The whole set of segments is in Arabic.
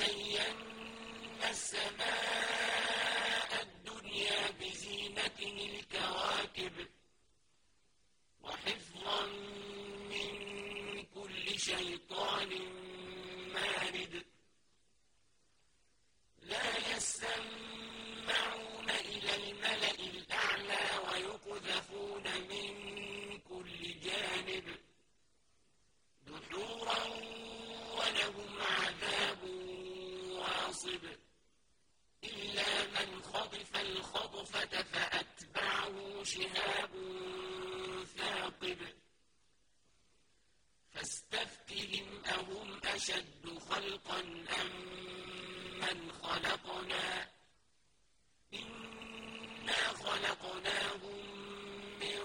زينا السَّمَاءَ أشد خلقا أم من خلقنا؟ إنا خلقناهم من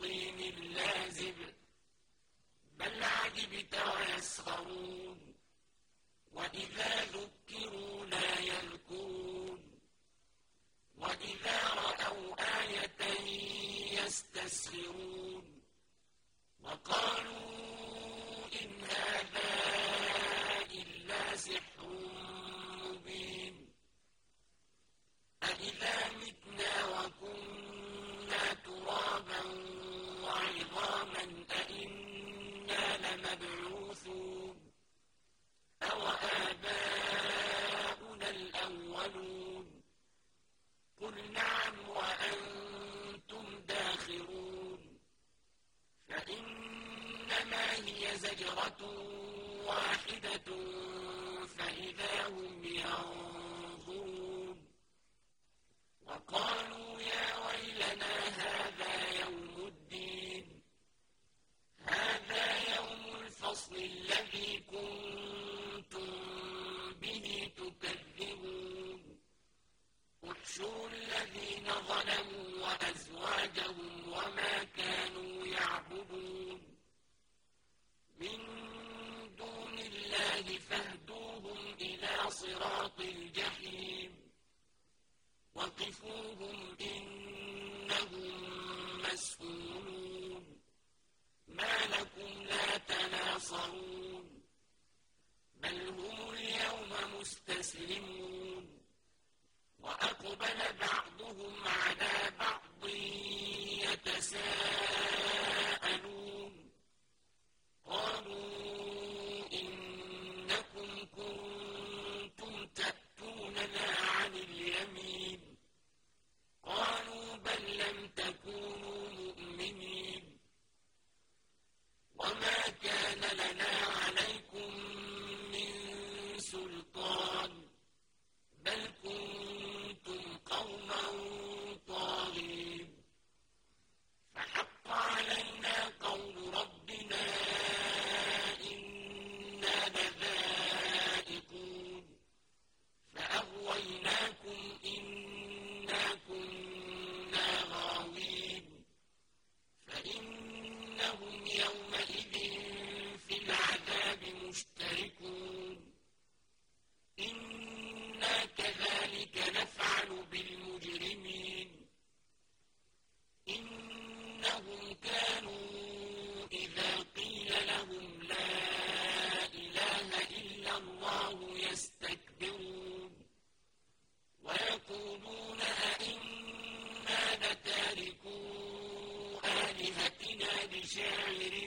طين لازب. بل عجبت ويسخرون. الإنسان الجاهلين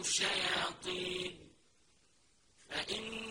الشياطين. فإن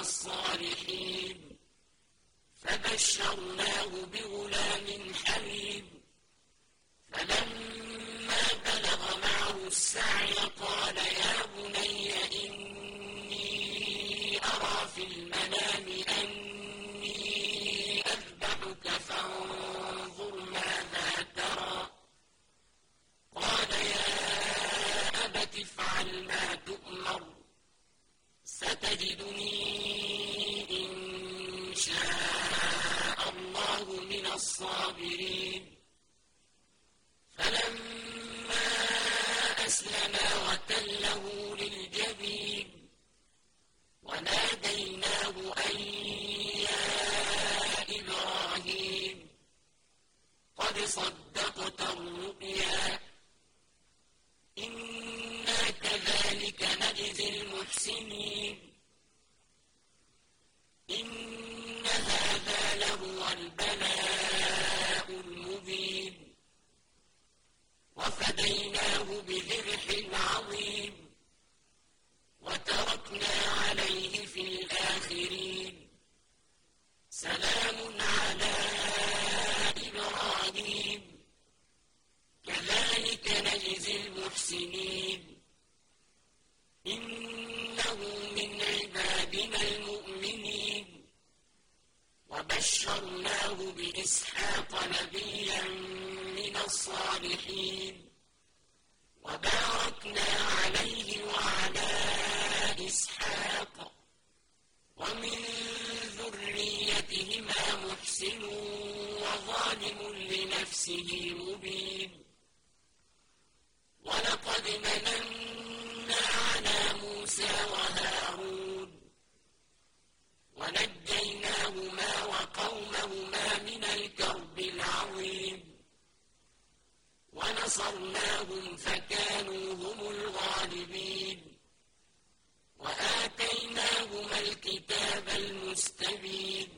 الصالحين. فبشرناه بغلام حليم. فلما بلغ معه السعي قال يا بني إني أرى في المنام ستجدني إن شاء الله من الصابرين. فلما أسلما وتله لنفسه مبين. ولقد مننا على موسى وهارون. ونجيناهما وقومهما من الكرب العظيم. ونصرناهم فكانوا هم الغالبين. وآتيناهما الكتاب المستبين.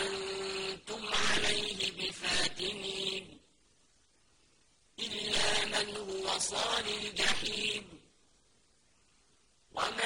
أنتم عليه بفاتنين. إلا من هو صال الجحيم. وما